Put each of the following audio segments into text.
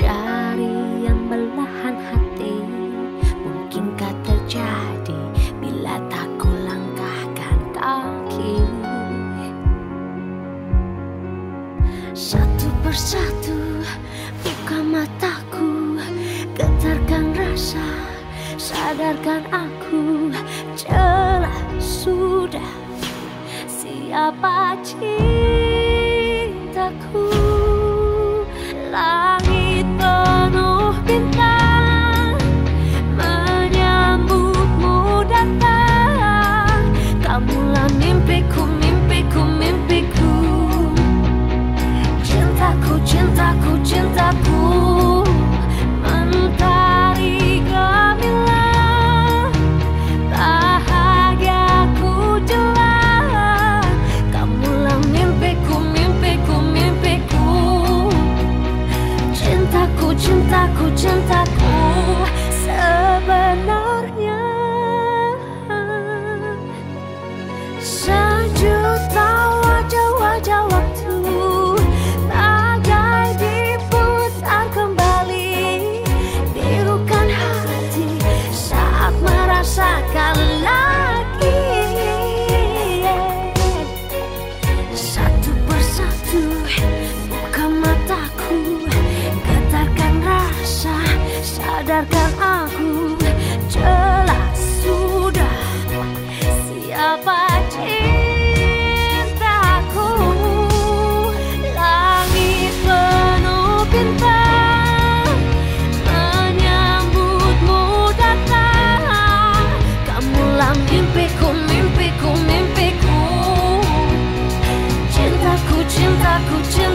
jari yang belahan hati. Mungkinkah terjadi bila tak kulangkahkan kaki? Satu persatu buka mataku Getarkan rasa sadarkan aku. Jelas sudah siapa cintaku?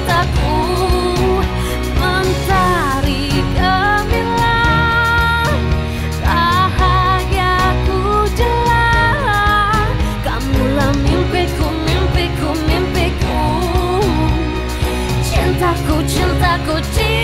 mataku Mentari gemilang. Bahagiaku jelas Kamulah mimpiku, mimpiku, mimpiku. Cintaku, cintaku, cintaku.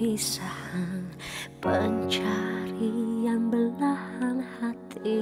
perpisahan pencarian belahan hati.